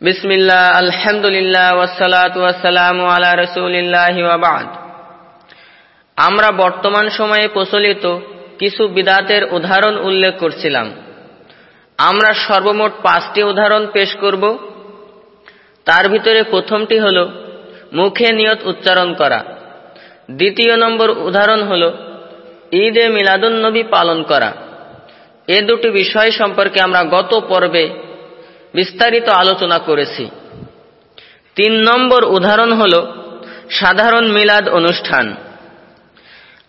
বিসমিল্লাহ, আলহামদুলিল্লাহ ওয়াসালাম আলা রসুলিল্লাহ ওয়াবাদ আমরা বর্তমান সময়ে প্রচলিত কিছু বিদাতের উদাহরণ উল্লেখ করছিলাম। আমরা সর্বমোট পাঁচটি উদাহরণ পেশ করব। তার ভিতরে প্রথমটি হল মুখে নিয়ত উচ্চারণ করা। দ্বিতীয় নম্বর উদাহরণ হল ঈদে মিলাদুন্নবী পালন করা। এ দুটি বিষয় সম্পর্কে আমরা গত পর্বে বিস্তারিত আলোচনা করেছি। তিন নম্বর উদাহরণ হল সাধারণ মিলাদ অনুষ্ঠান।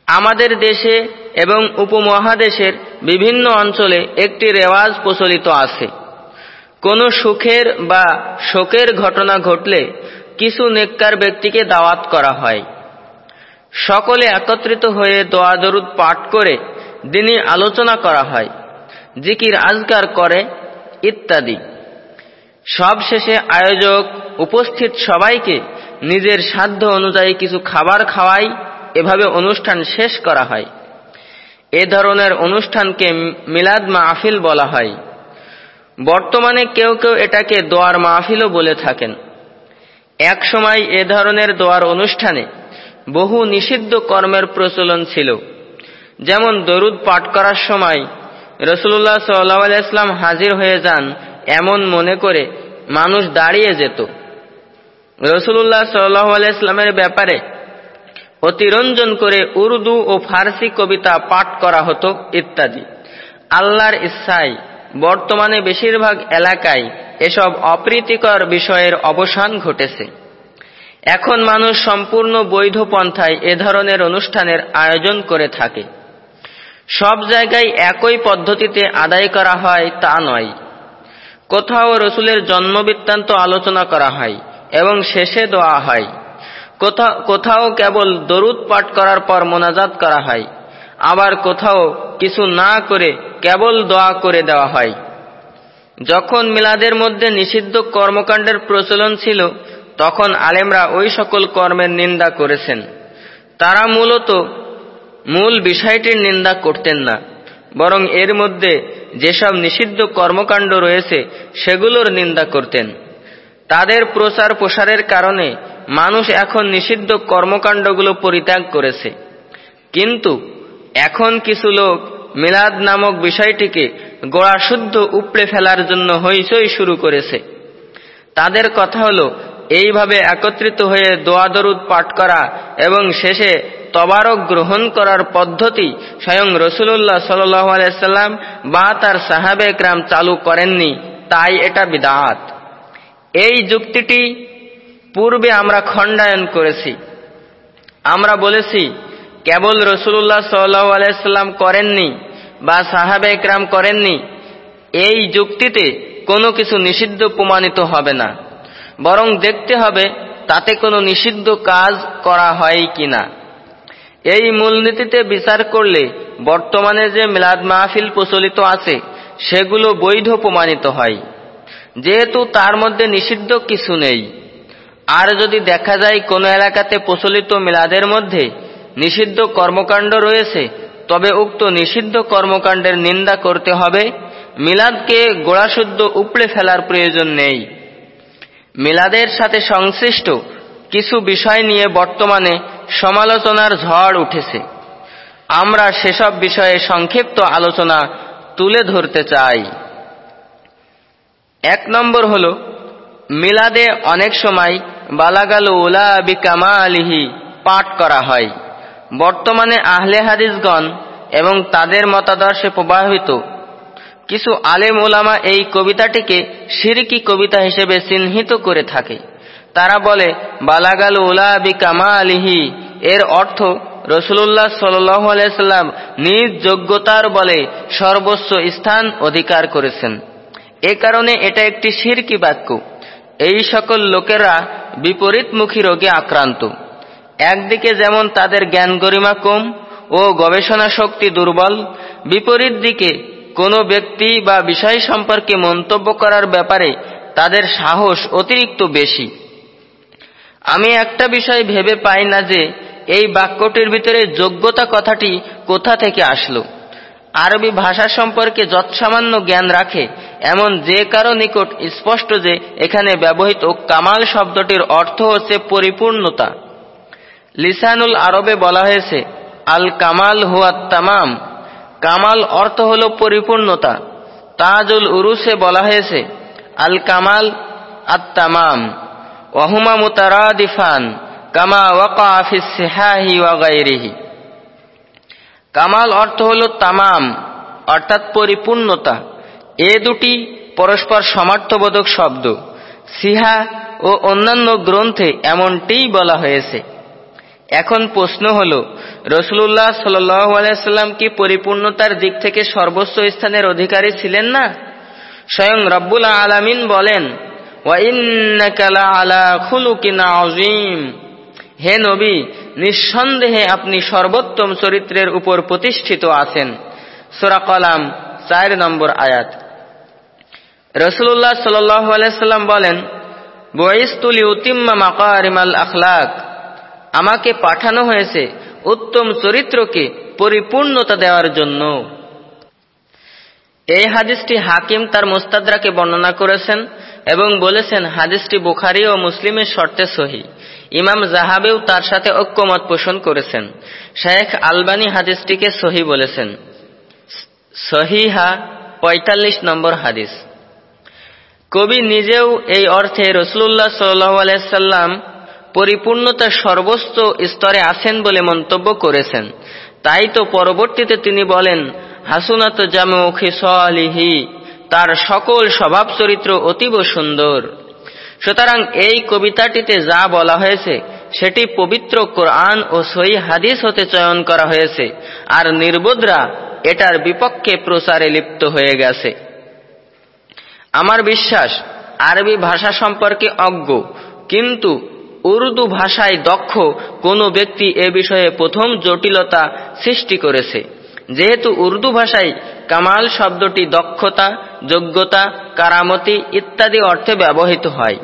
আমাদের দেশে এবং উপমহাদেশের বিভিন্ন অঞ্চলে একটি রেওয়াজ প্রচলিত আছে। কোনো সুখের বা শোকের ঘটনা ঘটলে কিছু নেককার ব্যক্তিকে দাওয়াত করা হয়। সকলে একত্রিত হয়ে দোয়া দরুদ পাঠ করে দিনই আলোচনা করা হয়, জিকির আজগার করে ইত্যাদি। সব শেষে আয়োজক উপস্থিত সবাইকে নিজের সাধ্য অনুযায়ী কিছু খাবার খাওয়াই, এভাবে অনুষ্ঠান শেষ করা হয়। এ ধরনের অনুষ্ঠানকে মিলাদ মাহফিল বলা হয়। বর্তমানে কেউ কেউ এটাকে দোয়ার মাহফিলও বলে থাকেন। এক সময় এ ধরনের দোয়ার অনুষ্ঠানে বহু নিষিদ্ধ কর্মের প্রচলন ছিল। যেমন দরুদ পাঠ করার সময় রসুল্লাহ সাল্লাহ ইসলাম হাজির হয়ে যান এমন মনে করে মানুষ দাঁড়িয়ে যেত। রসুল্লাহ সাল্লাহ আলাইস্লামের ব্যাপারে অতিরঞ্জন করে উর্দু ও ফার্সি কবিতা পাঠ করা হতো ইত্যাদি। আল্লাহর ইচ্ছায় বর্তমানে বেশিরভাগ এলাকায় এসব অপ্রীতিকর বিষয়ের অবসান ঘটেছে। এখন মানুষ সম্পূর্ণ বৈধ পন্থায় এ ধরনের অনুষ্ঠানের আয়োজন করে থাকে। সব জায়গায় একই পদ্ধতিতে আদায় করা হয় তা নয়। কোথাও রসুলের জন্মবৃত্তান্ত আলোচনা করা হয় এবং শেষে দোয়া হয়। কোথাও কেবল দরুদ পাঠ করার পর মোনাজাত করা হয়। আবার কোথাও কিছু না করে কেবল দোয়া করে দেওয়া হয়। যখন মিলাদের মধ্যে নিষিদ্ধ কর্মকাণ্ডের প্রচলন ছিল, তখন আলেমরা ওই সকল কর্মের নিন্দা করেছেন। তারা মূলত মূল বিষয়টির নিন্দা করতেন না। বরং এর মধ্যে যেসব নিষিদ্ধ কর্মকাণ্ড রয়েছে, সেগুলোর নিন্দা করতেন। তাদের প্রচার প্রসারের কারণে মানুষ এখন নিষিদ্ধ কর্মকাণ্ডগুলো পরিত্যাগ করেছে। কিন্তু এখন কিছু লোক মিলাদ নামক বিষয়টিকে গোড়াশুদ্ধ উপড়ে ফেলার জন্য হইচই শুরু করেছে। তাদের কথা হলো, এইভাবে একত্রিত হয়ে দোয়া দরুদ পাঠ করা এবং শেষে তবারক গ্রহণ করার পদ্ধতি স্বয়ং রসুল্লাহ সাল্লাম বা তার সাহাবে একরাম চালু করেননি, তাই এটা বিদাত। এই যুক্তিটি পূর্বে আমরা খণ্ডায়ন করেছি। আমরা বলেছি, কেবল রসুল্লাহ সাল্লাহ আলাইসাল্লাম করেননি বা সাহাবে একরাম করেননি, এই যুক্তিতে কোনো কিছু নিষিদ্ধ প্রমাণিত হবে না। বরং দেখতে হবে তাতে কোনো নিষিদ্ধ কাজ করা হয় কিনা। এই মূলনীতিতে বিচার করলে বর্তমানে যে মিলাদ মাহফিল প্রচলিত আছে, সেগুলো বৈধ প্রমাণিত হয়। যেহেতু তার মধ্যে নিষিদ্ধ কিছু নেই। আর যদি দেখা যায় কোনো এলাকাতে প্রচলিত মিলাদের মধ্যে নিষিদ্ধ কর্মকাণ্ড রয়েছে, তবে উক্ত নিষিদ্ধ কর্মকাণ্ডের নিন্দা করতে হবে। মিলাদকে গোড়াশুদ্ধ উপড়ে ফেলার প্রয়োজন নেই। মিলাদের সাথে সংশ্লিষ্ট কিছু বিষয় নিয়ে বর্তমানে সমালোচনার ঝড় উঠেছে। আমরা সেসব বিষয়ে সংক্ষিপ্ত আলোচনা তুলে ধরতে চাই। এক নম্বর হল, মিলাদে অনেক সময় বালাগাল উলা বিকামা আলিহি পাঠ করা হয়। বর্তমানে আহলে হাদিসগণ এবং তাদের মতাদর্শে প্রবাহিত। কিছু আলেম ওলামা এই কবিতাটিকে সিরিকি কবিতা হিসেবে চিহ্নিত করে থাকে। তারা বলে, বালাগাল উলা বিকামা আলিহি এর অর্থ রসুল্লাহ সাল্লাম নিজ যোগ্যতার বলে সর্বোচ্চ স্থান অধিকার করেছেন। এ কারণে এটা একটি সিরকি বাক্য। এই সকল লোকেরা বিপরীতমুখী রোগে আক্রান্ত। একদিকে যেমন তাদের জ্ঞান গরিমা কম ও গবেষণা শক্তি দুর্বল, বিপরীত দিকে কোনো ব্যক্তি বা বিষয় সম্পর্কে মন্তব্য করার ব্যাপারে তাদের সাহস অতিরিক্ত বেশি। আমি একটা বিষয় ভেবে পাই না যে এই বাক্যটির ভিতরে যোগ্যতা কথাটি কোথা থেকে আসলো। আরবি ভাষা সম্পর্কে যৎসামান্য জ্ঞান রাখে, এমন যে কারও নিকট স্পষ্ট যে এখানে ব্যবহৃত কামাল শব্দটির অর্থ হচ্ছে পরিপূর্ণতা। লিসানুল আরবে বলা হয়েছে, আল কামাল হুয়াত তামাম। কামাল অর্থ হল পরিপূর্ণতা। তাজুল উরুসে বলা হয়েছে, আল কামাল আত্মামাম ওয়াহুমা মুতারাদিফান কামা ওয়াকা ফিস সিহাহি কামাল অর্থ হল তামাম, অর্থাৎ পরিপূর্ণতা। এ দুটি পরস্পর সমার্থবোধক শব্দ। সিহা ও অন্যান্য গ্রন্থে এমনটিই বলা হয়েছে। এখন প্রশ্ন হল রসুল্লাহ সাল্লাম কি পরিপূর্ণতার দিক থেকে সর্বোচ্চ স্থানের অধিকারী ছিলেন না? স্বয়ং রব্বুল আলামিন বলেন হে নবী, নিঃসন্দেহে আপনি সর্বোত্তম চরিত্রের উপর প্রতিষ্ঠিত আছেন। সোরা কলাম চার নম্বর আয়াত। রসুল্লাহ সাল্লাম বলেন বয়স্তুলি উতিম্মা মাকারিমাল আখলাক। আমাকে পাঠানো হয়েছে উত্তম চরিত্রকে পরিপূর্ণতা দেওয়ার জন্য। এই হাদিসটি হাকিম তার মোস্তাদ্রাকে বর্ণনা করেছেন এবং বলেছেন, হাদিসটি বুখারি ও মুসলিমের শর্তে সহি। ইমাম জাহাবেও তার সাথে ঐক্যমত পোষণ করেছেন। শেখ আলবানী হাদিসটিকে সহি বলেছেন। সহিহা পঁয়তাল্লিশ নম্বর হাদিস। কবি নিজেও এই অর্থে রসুল্লাহ সাল্লাম পরিপূর্ণতার সর্বোচ্চ স্তরে আছেন বলে মন্তব্য করেছেন। তাই তো পরবর্তীতে তিনি বলেন, হাসুনাত জামুখি সলিহি তার সকল স্বভাব চরিত্র অতীব সুন্দর। সুতরাং এই কবিতাটিতে যা বলা হয়েছে, সেটি পবিত্র কোরআন ও সই হাদিস হতে চয়ন করা হয়েছে, আর নির্বোধরা এটার বিপক্ষে প্রচারে লিপ্ত হয়ে গেছে। আমার বিশ্বাস, আরবি ভাষা সম্পর্কে অজ্ঞ, কিন্তু উর্দু ভাষায় দক্ষ কোনো ব্যক্তি এ বিষয়ে প্রথম জটিলতা সৃষ্টি করেছে। যেহেতু উর্দু ভাষায় কামাল শব্দটি দক্ষতা, যোগ্যতা, কারামতি ইত্যাদি অর্থে ব্যবহৃত হয়।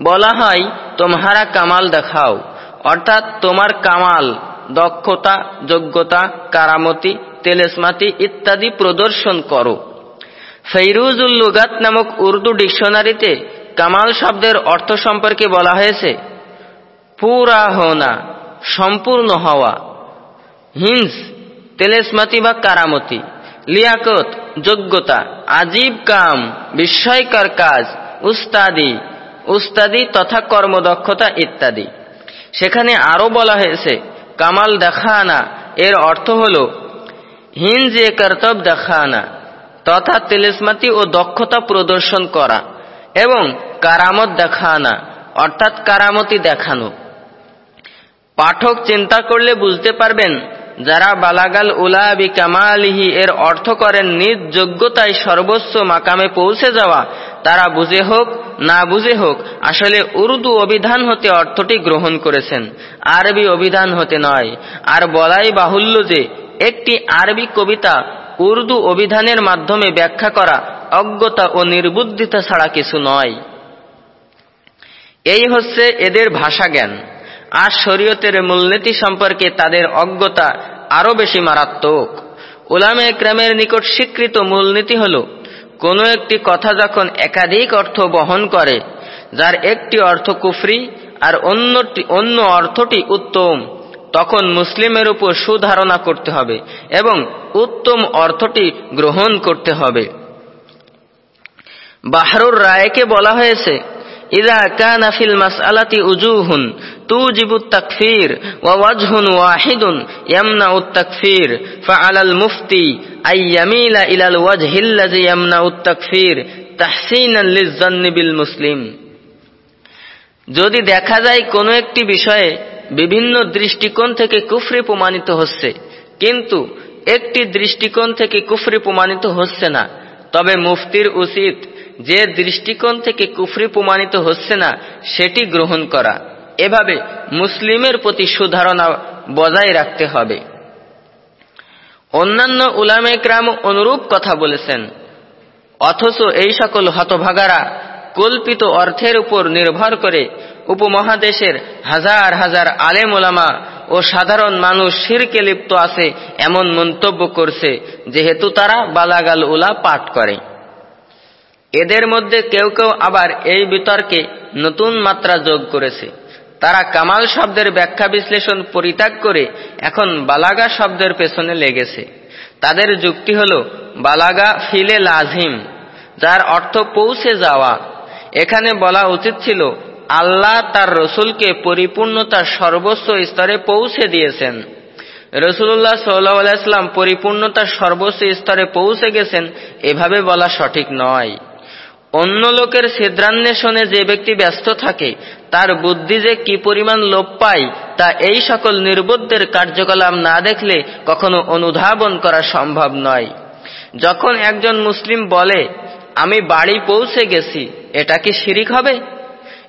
বলা হয়, তোমাহারা কামাল দেখাও। অর্থাৎ, তোমার কামাল, দক্ষতা, যোগ্যতা, কারামতি, তেলেসমাতি ইত্যাদি প্রদর্শন করো। ফৈরুজুল লুগাত নামক উর্দু ডিকশনারিতে কামাল শব্দের অর্থ সম্পর্কে বলা হয়েছে, পুরা হোনা, সম্পূর্ণ হওয়া। হিংস তেলেসমাতি বা কারামতি। লিয়াকত, যোগ্যতা, আজীব কাম, বিস্ময়কর কাজ, উস্তাদি উস্তাদি তথা কর্মদক্ষতা ইত্যাদি। সেখানে আরও বলা হয়েছে, কামাল দেখানা, এর অর্থ হল হিন্স এ কর্তব দেখানা, তথা তেলেসমাতি ও দক্ষতা প্রদর্শন করা, এবং কারামত দেখানা, অর্থাৎ কারামতি দেখানো। পাঠক চিন্তা করলে বুঝতে পারবেন যারা বালাগাল উলাবি কামালিহি, এর অর্থ করেন নিজ যোগ্যতায় সর্বোচ্চ মাকামে পৌঁছে যাওয়া। তারা বুঝে হোক, না বুঝে হোক, আসলে উর্দু অভিধান হতে অর্থটি গ্রহণ করেছেন। আরবি অভিধান হতে নয়। আর বলাই বাহুল্য যে, একটি আরবি কবিতা উর্দু অভিধানের মাধ্যমে ব্যাখ্যা করা অজ্ঞতা ও নির্বুদ্ধিতা ছাড়া কিছু নয়। এই হচ্ছে এদের ভাষা জ্ঞান আর শরীয়তের মূলনীতি সম্পর্কে তাদের অজ্ঞতা আরও বেশি মারাত্মক। ওলামে একরামের নিকট স্বীকৃত মূলনীতি হল, কোনো একটি কথা যখন একাধিক অর্থ বহন করে, যার একটি অর্থ কুফরি আর অন্যটি, অন্য অর্থটি উত্তম, তখন মুসলিমের উপর সুধারণা করতে হবে এবং উত্তম অর্থটি গ্রহণ করতে হবে। বাহরুর রায়কে বলা হয়েছে ইদা কানা ফিল মাসআলাতি উজুহুন তুজিবু তাকফির ওয়া ওয়াজহুন ওয়াহিদুন ইয়ামনাউ তাকফির ফাআলাল মুফতি আই ইয়ামিলা ইলাল ওয়াজহিল্লাযী ইয়ামনাউ তাকফির তাহসীনান লিয বিল মুসলিম যদি দেখা যায় কোনো একটি বিষয়ে বিভিন্ন দৃষ্টিকোণ থেকে কুফরি প্রমাণিত হচ্ছে, কিন্তু একটি দৃষ্টিকোণ থেকে কুফরি প্রমাণিত হচ্ছে না, তবে মুফতির উচিত যে দৃষ্টিকোণ থেকে কুফরি প্রমাণিত হচ্ছে না, সেটি গ্রহণ করা। এভাবে মুসলিমের প্রতি সুধারণা বজায় রাখতে হবে। অন্যান্য উলামে ক্রাম অনুরূপ কথা বলেছেন, অথচ এই সকল হতভাগারা কল্পিত অর্থের উপর নির্ভর করে উপমহাদেশের হাজার হাজার আলেম ওলামা ও সাধারণ মানুষ শিরকে লিপ্ত আছে এমন মন্তব্য করছে, যেহেতু তারা বালাগাল উলা পাঠ করে। এদের মধ্যে কেউ কেউ আবার এই বিতর্কে নতুন মাত্রা যোগ করেছে। তারা কামাল শব্দের ব্যাখ্যা বিশ্লেষণ পরিত্যাগ করে এখন বালাগা শব্দের পেছনে লেগেছে। তাদের যুক্তি হল, বালাগা ফিলে লাজিম, যার অর্থ পৌঁছে যাওয়া। এখানে বলা উচিত ছিল, আল্লাহ তার রসুলকে পরিপূর্ণতার সর্বোচ্চ স্তরে পৌঁছে দিয়েছেন। রসুল্লাহ সাল্লাম পরিপূর্ণতার সর্বোচ্চ স্তরে পৌঁছে গেছেন, এভাবে বলা সঠিক নয়। অন্য লোকের সিদ্ধান্বেষণে যে ব্যক্তি ব্যস্ত থাকে, তার বুদ্ধি যে কি পরিমাণ লোপ পায়, তা এই সকল নির্বোধের কার্যকলাপ না দেখলে কখনো অনুধাবন করা সম্ভব নয়। যখন একজন মুসলিম বলে, আমি বাড়ি পৌঁছে গেছি, এটা কি শিরিক হবে?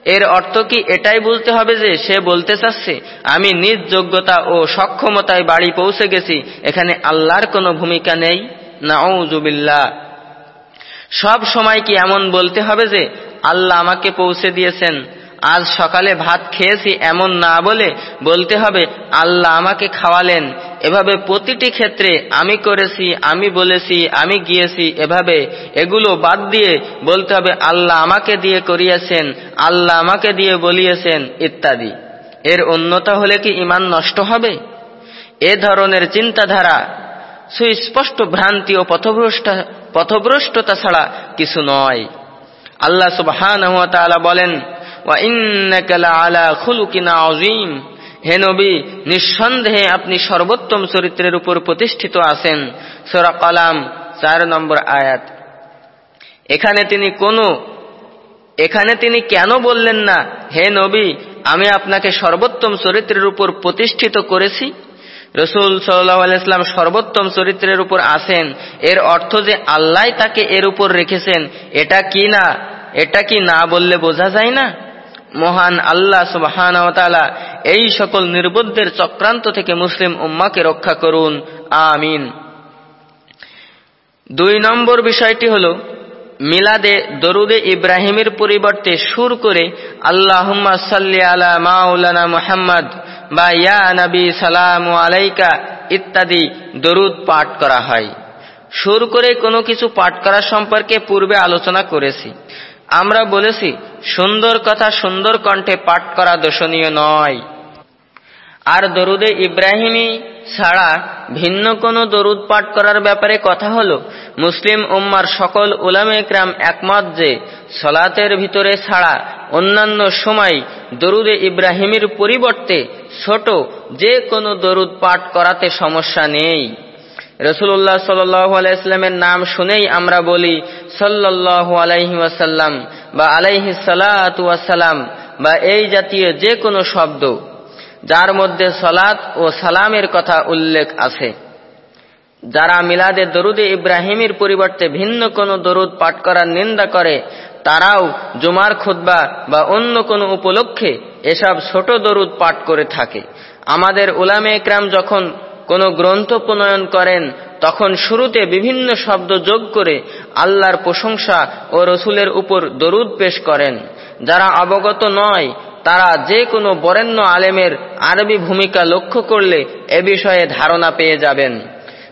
এর অর্থ কি এটাই বুঝতে হবে যে সে বলতে চাচ্ছে, আমি নিজ যোগ্যতা ও সক্ষমতায় বাড়ি পৌঁছে গেছি, এখানে আল্লাহর কোনো ভূমিকা নেই না জুবিল্লা সব সময় কি এমন বলতে হবে যে, আল্লাহ আমাকে পৌঁছে দিয়েছেন, আজ সকালে ভাত খেয়েছি এমন না বলে বলতে হবে, আল্লাহ আমাকে খাওয়ালেন। এভাবে প্রতিটি ক্ষেত্রে আমি করেছি, আমি বলেছি, আমি গিয়েছি, এভাবে এগুলো বাদ দিয়ে বলতে হবে, আল্লাহ আমাকে দিয়ে করিয়েছেন, আল্লাহ আমাকে দিয়ে বলিয়েছেন, ইত্যাদি। এর অন্যতা হলে কি ইমান নষ্ট হবে? এ ধরনের চিন্তাধারা সুস্পষ্ট ভ্রান্তি ও পথভ্রষ্টতা ছাড়া কিছু নয়। আল্লাহ সুবহান বলেন হে নবী, নিঃসন্দেহে আপনি সর্বোত্তম চরিত্রের উপর প্রতিষ্ঠিত আছেন। সোরা কালাম, চার নম্বর আয়াত। এখানে তিনি কোন, এখানে তিনি কেন বললেন না, হে নবী, আমি আপনাকে সর্বোত্তম চরিত্রের উপর প্রতিষ্ঠিত করেছি? রসুল সাল্লাম সর্বোত্তম চরিত্রের উপর আছেন। এর অর্থ যে আল্লাহ তাকে এর উপর রেখেছেন। এটা কি না? এটা কি না বললে বোঝা যায় না? মহান আল্লাহ সুবাহান এই সকল নির্বুদ্ধের চক্রান্ত থেকে মুসলিম উম্মাকে রক্ষা করুন। আমিন। দুই নম্বর বিষয়টি হল, মিলাদে দরুদে ইব্রাহিমের পরিবর্তে সুর করে আল্লাহ সাল্লি আলা মাউলানা মুহাম্মদ বা ইয়া নবী সালাম আলাইকা ইত্যাদি দরুদ পাঠ করা হয়। সুর করে কোনো কিছু পাঠ করা সম্পর্কে পূর্বে আলোচনা করেছি। আমরা বলেছি, সুন্দর কথা সুন্দর কণ্ঠে পাঠ করা দোষণীয় নয়। আর দরুদে ইব্রাহিমী ছাড়া ভিন্ন কোনো দরুদ পাঠ করার ব্যাপারে কথা হল? মুসলিম উম্মার সকল উলামে ক্রাম একমত যে সলাতের ভিতরে ছাড়া অন্যান্য সময় দরুদে ইব্রাহিমের পরিবর্তে ছোট যে কোনো দরুদ পাঠ করাতে সমস্যা নেই। রসুল্লাহ সাল্লামের নাম শুনেই আমরা বলি সাল্লাহ আলাইহি ওয়াসাল্লাম বা আলাইহি সালাম বা এই জাতীয় যে কোনো শব্দ। যার মধ্যে সলাত ও সালামের কথা উল্লেখ আছে। যারা মিলাদে দরুদে ইব্রাহিমের পরিবর্তে ভিন্ন কোনো দরুদ পাঠ করার নিন্দা করে, তারাও জুমার খুদ্া বা অন্য কোনো উপলক্ষে এসব ছোট দরুদ পাঠ করে থাকে। আমাদের উলামে একরাম যখন কোনো গ্রন্থ প্রণয়ন করেন, তখন শুরুতে বিভিন্ন শব্দ যোগ করে আল্লাহর প্রশংসা ও রসুলের উপর দরুদ পেশ করেন। যারা অবগত নয় তারা যে কোনো বরেণ্য আলেমের আরবি ভূমিকা লক্ষ্য করলে এ বিষয়ে ধারণা পেয়ে যাবেন।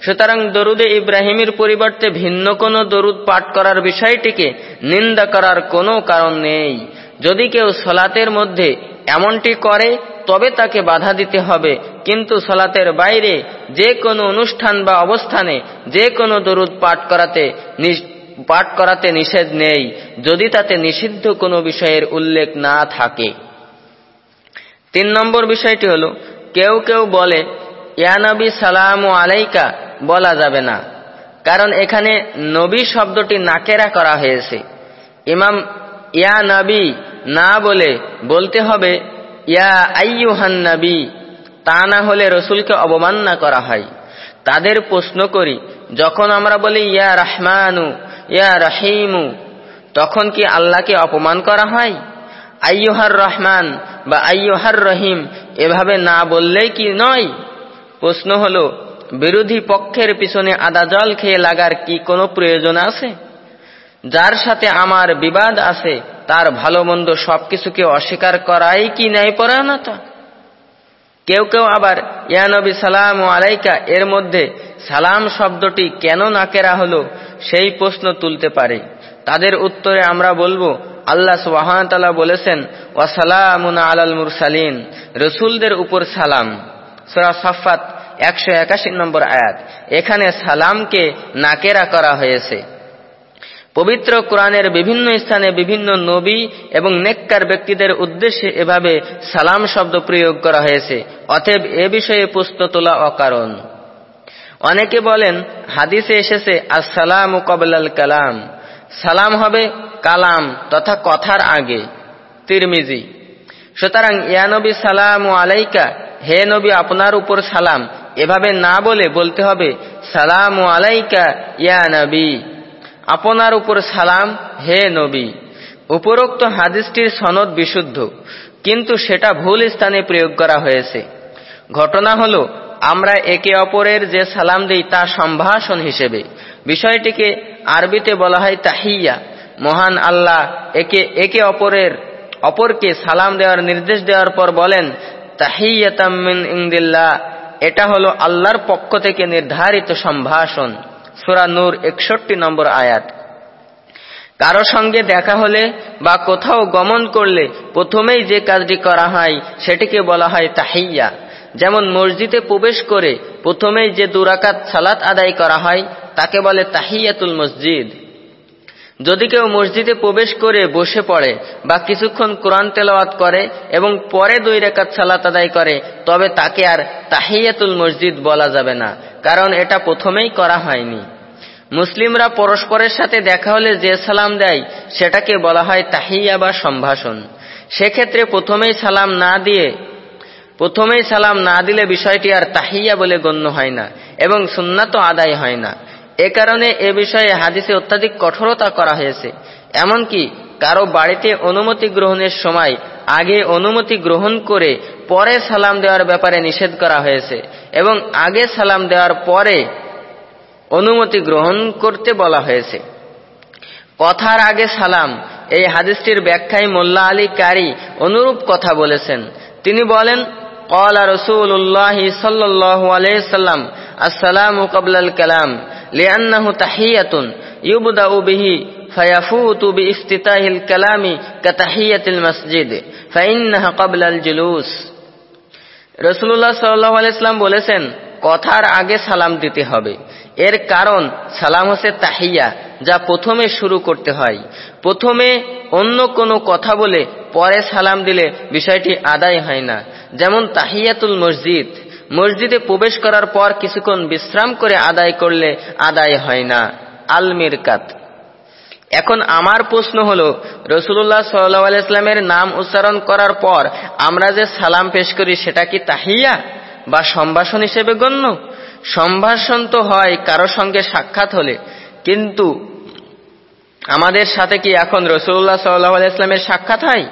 সুতরাং দরুদে ইব্রাহিমের পরিবর্তে ভিন্ন কোনো দরুদ পাঠ করার বিষয়টিকে নিন্দা করার কোনো কারণ নেই। যদি কেউ সলাতের মধ্যে এমনটি করে, তবে তাকে বাধা দিতে হবে। কিন্তু সলাতের বাইরে যে কোনো অনুষ্ঠান বা অবস্থানে যে কোনো দরুদ পাঠ করাতে পাঠ করাতে নিষেধ নেই, যদি তাতে নিষিদ্ধ কোনো বিষয়ের উল্লেখ না থাকে। তিন নম্বর বিষয়টি হল, কেউ কেউ বলে ইয়ানবী সালাম আলাইকা বলা যাবে না। কারণ এখানে নবী শব্দটি নাকেরা করা হয়েছে। ইমাম ইয়া নবী না বলে বলতে হবে, ইয়া আইয়ুহান নবী তা না হলে রসুলকে অবমাননা করা হয়। তাদের প্রশ্ন করি, যখন আমরা বলি, ইয়া রহমানু ইয়া রহিমু তখন কি আল্লাহকে অপমান করা হয়? আইয়ুহার রহমান বা আইয়ুহার রহিম এভাবে না বললেই কি নয়? প্রশ্ন হল, বিরোধী পক্ষের পিছনে আদা জল খেয়ে লাগার কি কোনো প্রয়োজন আছে? যার সাথে আমার বিবাদ আছে, তার ভালো মন্দ সবকিছুকে অস্বীকার করাই কি ন্যায় পরায়ণতা কেউ কেউ আবার ইয়ানবী সালাম ও আলাইকা, এর মধ্যে সালাম শব্দটি কেন নাকেরা হলো, সেই প্রশ্ন তুলতে পারে। তাদের উত্তরে আমরা বলব, আল্লাহ সুবাহতাল্লাহ বলেছেন, ওয়াসালামুন আলাল মুরসালিন রসুলদের উপর সালাম। সুরা সাফাত একশো একাশি নম্বর আয়াত। এখানে সালামকে নাকেরা করা হয়েছে। পবিত্র কোরআনের বিভিন্ন স্থানে বিভিন্ন নবী এবং নেককার ব্যক্তিদের উদ্দেশ্যে এভাবে সালাম শব্দ প্রয়োগ করা হয়েছে। অতএব এ বিষয়ে প্রশ্ন তোলা অকারণ। অনেকে বলেন, হাদিসে এসেছে, আসসালাম কবলাল কালাম সালাম হবে কালাম তথা কথার আগে। তিরমিজি। সুতরাং ইয়ানবী সালাম আলাইকা, হে নবী আপনার উপর সালাম। এভাবে না বলে বলতে হবে, সালাম আলাইকা, ইয়া নবী। আপনার উপর সালাম, হে নবী। উপরোক্ত হাদিসটির সনদ বিশুদ্ধ, কিন্তু সেটা ভুল স্থানে প্রয়োগ করা হয়েছে। ঘটনা হল, আমরা একে অপরের যে সালাম দিই তা সম্ভাষণ হিসেবে। বিষয়টিকে আরবিতে বলা হয় তাহিয়া। মহান আল্লাহ একে একে অপরের, অপরকে সালাম দেওয়ার নির্দেশ দেওয়ার পর বলেন তাহিয়াতামিন ইংদিল্লাহ এটা হলো আল্লাহর পক্ষ থেকে নির্ধারিত সম্ভাষণ। সুরা নূর একষট্টি নম্বর আয়াত। কারও সঙ্গে দেখা হলে বা কোথাও গমন করলে প্রথমেই যে কাজটি করা হয়, সেটিকে বলা হয় তাহিয়া। যেমন মসজিদে প্রবেশ করে প্রথমেই যে দুরাকাত সালাত আদায় করা হয়, তাকে বলে তাহিয়াতুল মসজিদ। যদি কেউ মসজিদে প্রবেশ করে বসে পড়ে বা কিছুক্ষণ কোরআন তেলাওয়াত করে এবং পরে দুই রেখাত সালাত আদায় করে, তবে তাকে আর তাহিয়াতুল মসজিদ বলা যাবে না, কারণ এটা প্রথমেই করা হয়নি। মুসলিমরা পরস্পরের সাথে দেখা হলে যে সালাম দেয়, সেটাকে বলা হয় তাহিয়া বা সম্ভাষণ। সেক্ষেত্রে প্রথমেই সালাম না দিয়ে প্রথমেই সালাম না দিলে বিষয়টি আর তাহিয়া বলে গণ্য হয় না এবং সুন্নাত আদায় হয় না। এ কারণে এ বিষয়ে হাদিসে অত্যাধিক কঠোরতা করা হয়েছে। এমনকি কারও বাড়িতে অনুমতি গ্রহণের সময় আগে অনুমতি গ্রহণ করে পরে সালাম দেওয়ার ব্যাপারে নিষেধ করা হয়েছে এবং আগে সালাম দেওয়ার পরে অনুমতি গ্রহণ করতে বলা হয়েছে। কথার আগে সালাম, এই হাদিসটির ব্যাখ্যায় মোল্লা আলী কারি অনুরূপ কথা বলেছেন। তিনি বলেন قال رسول الله صلى الله عليه وسلم السلام قبل الكلام لأنه تحية يبدأ به فيفوت بافتتاح الكلام كتحية المسجد فإنها قبل الجلوس রসুল্লাহ সাল্লাহ আলাইসলাম বলেছেন কথার আগে সালাম দিতে হবে এর কারণ সালাম হচ্ছে তাহিয়া, যা প্রথমে শুরু করতে হয়। প্রথমে অন্য কোনো কথা বলে পরে সালাম দিলে বিষয়টি আদায় হয় না। যেমন তাহিয়াতুল মসজিদ, মসজিদে প্রবেশ করার পর কিছুক্ষণ বিশ্রাম করে আদায় করলে আদায় হয় না। আল মিরকাত। এখন আমার প্রশ্ন হল রসুল্লাহ সাল্লাহ আলাইস্লামের নাম উচ্চারণ করার পর আমরা যে সালাম পেশ করি, সেটা কি তাহিয়া বা সম্ভাষণ হিসেবে গণ্য? সম্ভাষণ তো হয় কারও সঙ্গে সাক্ষাৎ হলে। কিন্তু আমাদের সাথে কি এখন রসুল্লাহ সাল্লাহ আলাইস্লামের সাক্ষাৎ হয়?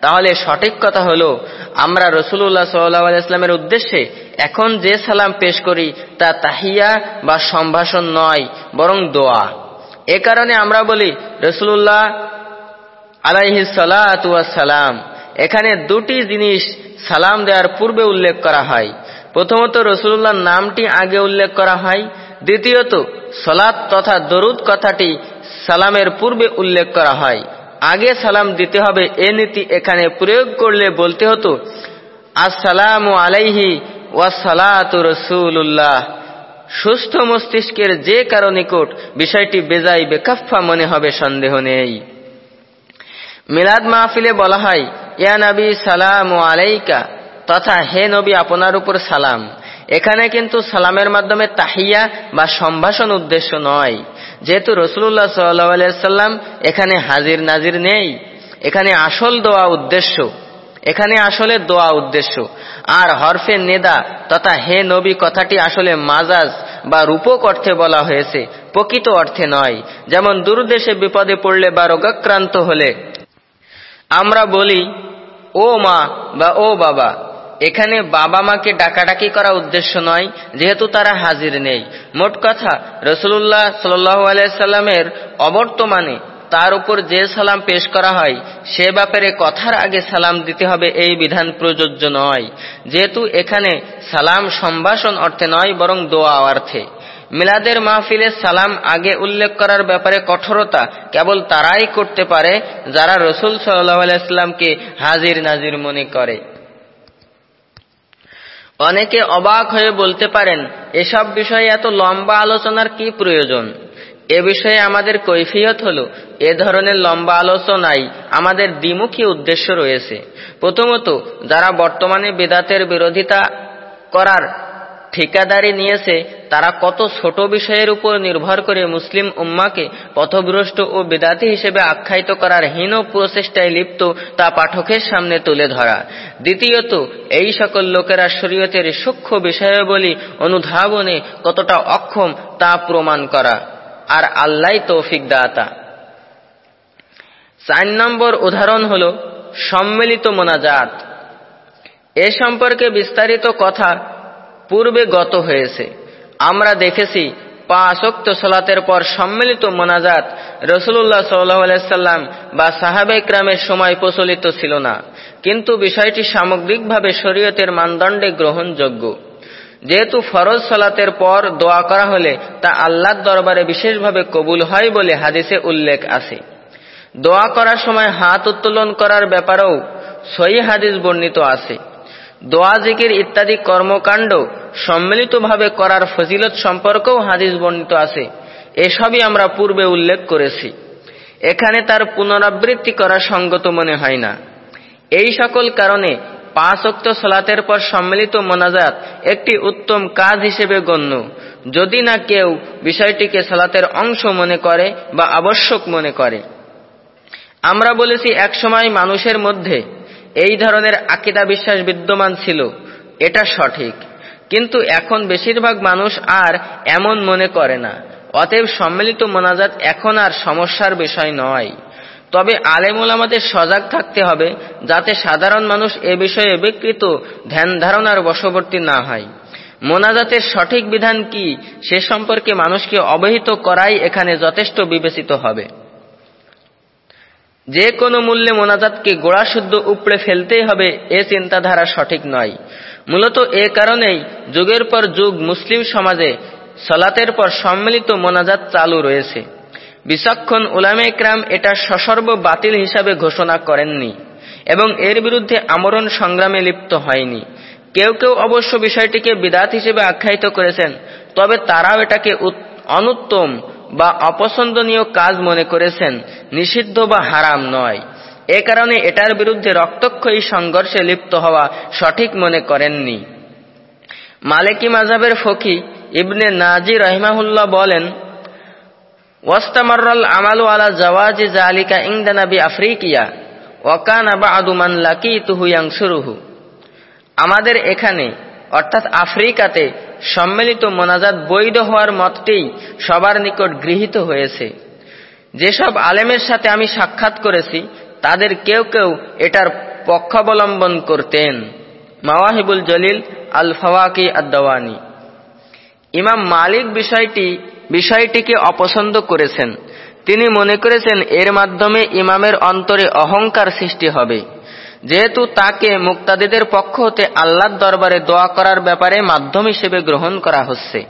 তাহলে সঠিক কথা হল, আমরা রসুল্লাহ সাল্লাহ আলাইস্লামের উদ্দেশ্যে এখন যে সালাম পেশ করি, তা তাহিয়া বা সম্ভাষণ নয়, বরং দোয়া। এ কারণে আমরা বলি রসুল্লাহ সালাম, এখানে দুটি জিনিস সালাম দেওয়ার পূর্বে উল্লেখ করা হয়। প্রথমত রসুল্লাহর নামটি আগে উল্লেখ করা হয়। দ্বিতীয়ত সলাৎ তথা দরুদ কথাটি সালামের পূর্বে উল্লেখ করা হয়। আগে সালাম দিতে হবে এ নীতি এখানে প্রয়োগ করলে বলতে হতো, আসসালাম আলাইহি ওয়াসালাত সুস্থ মস্তিষ্কের যে কারও নিকট বিষয়টি বেজাই বেকাফা মনে হবে, সন্দেহ নেই। মিলাদ মাহফিলে বলা হয়, ইয়া নবী, সালাম আলাইকা। তথা হে নবী, আপনার উপর সালাম। এখানে কিন্তু সালামের মাধ্যমে তাহিয়া বা সম্ভাষণ উদ্দেশ্য নয়। যেহেতু রসুল্লাহ সাল্লাম এখানে হাজির নাজির নেই, এখানে আসল দোয়া উদ্দেশ্য, এখানে আসলে দোয়া উদ্দেশ্য। আর হরফে নেদা তথা হে নবী কথাটি আসলে মাজাজ বা রূপক অর্থে বলা হয়েছে, প্রকৃত অর্থে নয়। যেমন দূরদেশে বিপদে পড়লে বা রোগাক্রান্ত হলে আমরা বলি, ও মা বা ও বাবা। এখানে বাবা মাকে ডাকাডাকি করা উদ্দেশ্য নয়, যেহেতু তারা হাজির নেই। মোট কথা রসুল্লাহ সাল্লাহ অবর্তমানে তার উপর যে সালাম পেশ করা হয়, সে ব্যাপারে কথার আগে সালাম দিতে হবে এই বিধান প্রযোজ্য নয়। যেহেতু এখানে সালাম সম্ভাষণ অর্থে নয়, বরং দোয়া অর্থে। মিলাদের মাহফিলে সালাম আগে উল্লেখ করার ব্যাপারে কঠোরতা কেবল তারাই করতে পারে, যারা রসুল সাল্লাহ আলাইস্লামকে হাজির নাজির মনে করে। অনেকে অবাক হয়ে বলতে পারেন, এসব বিষয়ে এত লম্বা আলোচনার কি প্রয়োজন? এ বিষয়ে আমাদের কৈফিয়ত হল, এ ধরনের লম্বা আলোচনায় আমাদের দ্বিমুখী উদ্দেশ্য রয়েছে। প্রথমত, যারা বর্তমানে বেদাতের বিরোধিতা করার ঠিকাদারি নিয়েছে, তারা কত ছোট বিষয়ের উপর নির্ভর করে মুসলিম উম্মাকে পথভ্রষ্ট ও বেদাতি হিসেবে আখ্যায়িত করার হীন প্রচেষ্টায় লিপ্ত তা পাঠকের সামনে তুলে ধরা। দ্বিতীয়ত, এই সকল লোকেরা শরীয়তের সূক্ষ্ম বিষয়াবলী অনুধাবনে কতটা অক্ষম তা প্রমাণ করা। আর আল্লাহ তৌফিক দাতা। চার নম্বর উদাহরণ হল সম্মিলিত মোনাজাত। এ সম্পর্কে বিস্তারিত কথা পূর্বে গত হয়েছে। আমরা দেখেছি পাঁচক্ত সলাতের পর সম্মিলিত মোনাজাত রসুল্লাহ সাল্লাম বা সাহাবে ক্রামের সময় প্রচলিত ছিল না। কিন্তু বিষয়টি সামগ্রিকভাবে শরীয়তের মানদণ্ডে গ্রহণযোগ্য। যেহেতু ফরজ সলাতের পর দোয়া করা হলে তা আল্লাহর দরবারে বিশেষভাবে কবুল হয় বলে হাদিসে উল্লেখ আছে। দোয়া করার সময় হাত উত্তোলন করার ব্যাপারেও সই হাদিস বর্ণিত আছে। দোয়া, জিকির ইত্যাদি কর্মকাণ্ড সম্মিলিতভাবে করার ফজিলত সম্পর্কেও হাদিস বর্ণিত আছে। এসবই আমরা পূর্বে উল্লেখ করেছি। এখানে তার পুনরাবৃত্তি করা সঙ্গত মনে হয় না। এই সকল কারণে পাঁচ অক্ত সলাতের পর সম্মিলিত মোনাজাত একটি উত্তম কাজ হিসেবে গণ্য। যদি না কেউ বিষয়টিকে সালাতের অংশ মনে করে বা আবশ্যক মনে করে। আমরা বলেছি, একসময় মানুষের মধ্যে এই ধরনের আকিদা বিশ্বাস বিদ্যমান ছিল। এটা সঠিক। কিন্তু এখন বেশিরভাগ মানুষ আর এমন মনে করে না। অতএব সম্মিলিত মোনাজাত এখন আর সমস্যার বিষয় নয়। তবে আলেমুল আমাদের সজাগ থাকতে হবে, যাতে সাধারণ মানুষ এ বিষয়ে বিকৃত ধ্যান ধারণার বশবর্তী না হয়। মোনাজাতের সঠিক বিধান কি, সে সম্পর্কে মানুষকে অবহিত করাই এখানে যথেষ্ট বিবেচিত হবে। যে কোনো মূল্যে মোনাজাতকে গোড়াশুদ্ধ উপড়ে ফেলতেই হবে, এ চিন্তাধারা সঠিক নয়। মূলত এ কারণেই যুগের পর যুগ মুসলিম সমাজে সলাতের পর সম্মিলিত মোনাজাত চালু রয়েছে। বিচক্ষণ উলামে ক্রাম এটা সসর্ব বাতিল হিসাবে ঘোষণা করেননি এবং এর বিরুদ্ধে আমরণ সংগ্রামে লিপ্ত হয়নি। কেউ কেউ অবশ্য বিষয়টিকে বিদাত হিসেবে আখ্যায়িত করেছেন, তবে তারাও এটাকে অনুত্তম বা অপছন্দনীয় কাজ মনে করেছেন নিষিদ্ধ বা হারাম নয়। এ কারণে এটার বিরুদ্ধে রক্তক্ষয়ী সংঘর্ষে লিপ্ত হওয়া সঠিক মনে করেননি। মালিকি মাজাবের ফকি ইবনে নাজি রহিমাহুল্লাহ বলেন, ওয়াস্তামাররাল আমালু আলা জাওয়াজি জালিকা ইংদানাবি আফ্রিকিয়া ওয়াকানা বাদু মান লাকিতুহু ইয়াংসুরুহু। আমাদের এখানে অর্থাৎ আফ্রিকাতে সম্মিলিত মোনাজাত বৈধ হওয়ার মতটি সবার নিকট গৃহীত হয়েছে। যেসব আলেমের সাথে আমি সাক্ষাৎ করেছি, তাদের কেউ কেউ এটার পক্ষাবলম্বন করতেন। মাওয়াহিবুল জলিল আল ফওয়াকি আদাওয়ানি ইমাম মালিক বিষয়টি, বিষয়টিকে অপছন্দ করেছেন। তিনি মনে করেছেন, এর মাধ্যমে ইমামের অন্তরে অহংকার সৃষ্টি হবে। যেহেতু তাকে মুক্তাদিদের পক্ষ হতে আল্লাহর দরবারে দোয়া করার ব্যাপারে মাধ্যম হিসেবে গ্রহণ করা হচ্ছে।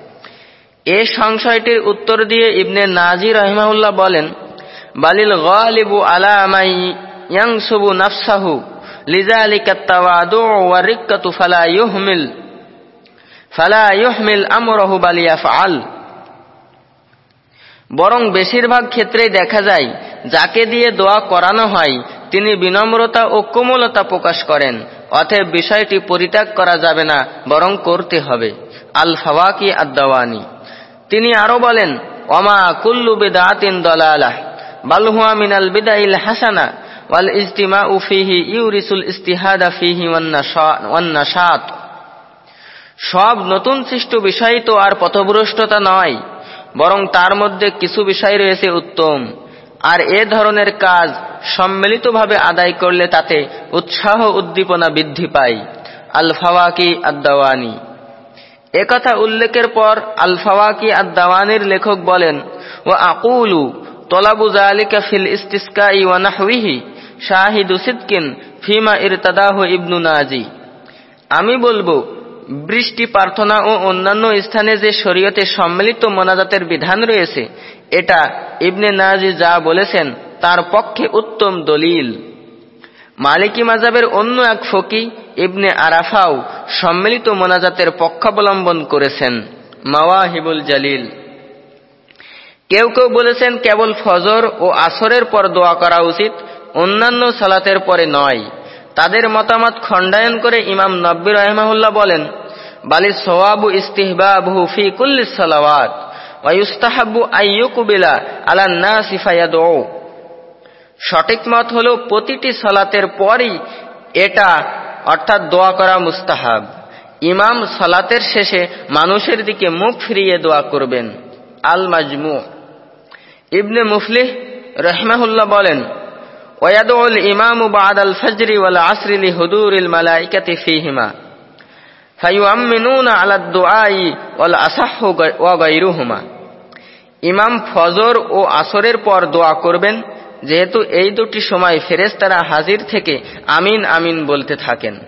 এ সংশয়টির উত্তর দিয়ে ইবনে নাজির রহমাউল্লাহ বলেন, বালিল গালিবু আলা ইয়াংসুবু নাফসাহু লিজালিকা তাওয়াদু ওয়া ফালা ইউহমিল ফালা ইউহমিল আমরাহু বালিয়াফআল বরং বেশিরভাগ ক্ষেত্রেই দেখা যায়, যাকে দিয়ে দোয়া করানো হয় তিনি বিনম্রতা ও কোমলতা প্রকাশ করেন। অতএব বিষয়টি পরিত্যাগ করা যাবে না, বরং করতে হবে। আল ফাওয়াকি আদাওয়ানি তিনি আরও বলেন, ওমা কুল্লু বিদাতিন দলালাহ বালহুয়া মিনাল বিদাইল হাসানা, ওয়াল ইজতিমা উফিহি ইউরিসুল ইস্তিহাদা ফিহি ওয়ান্নাশাত সব নতুন সৃষ্ট বিষয় তো আর পথভ্রষ্টতা নয়, বরং তার মধ্যে কিছু বিষয় রয়েছে উত্তম। আর এ ধরনের কাজ সম্মিলিতভাবে আদায় করলে তাতে উৎসাহ উদ্দীপনা বৃদ্ধি পায়। আল ফাওয়াকি আদাওয়ানি একথা উল্লেখের পর আল ফাওয়াকি আদাওয়ানির লেখক বলেন ও আকুলু তলাবু জালিকা ফিল ইস্তিসকাই ওয়া নাহউইহি শাহিদু সিদকিন ফিমা ইরতাদাহু ইবনু নাজি। আমি বলব, বৃষ্টি, প্রার্থনা ও অন্যান্য স্থানে যে শরীয়তে সম্মিলিত মোনাজাতের বিধান রয়েছে এটা ইবনে নাজি যা বলেছেন, তার পক্ষে উত্তম দলিল। মালিকি মাজাবের অন্য এক ফকি, ইবনে আরাফাও সম্মিলিত মোনাজাতের পক্ষাবলম্বন করেছেন, মাওয়াহিবুল জালিল। কেউ কেউ বলেছেন, কেবল ফজর ও আসরের পর দোয়া করা উচিত, অন্যান্য সালাতের পরে নয়। তাদের মতামত খণ্ডায়ন করে ইমাম নব্বী রহমাহুল্লাহ বলেন বালি সোয়াবু ইস্তিহবাবহু ফি কুল্লি সালাওয়াত। সঠিক মত হলো প্রতিটি সালাতের পরই এটা, অর্থাৎ দোয়া করা মুস্তাহাব। ইমাম সালাতের শেষে মানুষের দিকে মুখ ফিরিয়ে দোয়া করবেন। আল মাজমু। ইবনে মুফলিহ রহমাহুল্লাহ বলেন, ওয়াদউল ইমামু বাদ আল ফজরি ওয়াল আসরি লি হুদুরিল মালাইকাতি ফীহিমা। ইমাম ফজর ও আসরের পর দোয়া করবেন, যেহেতু এই দুটি সময় ফেরেস্তারা হাজির থেকে আমিন আমিন বলতে থাকেন।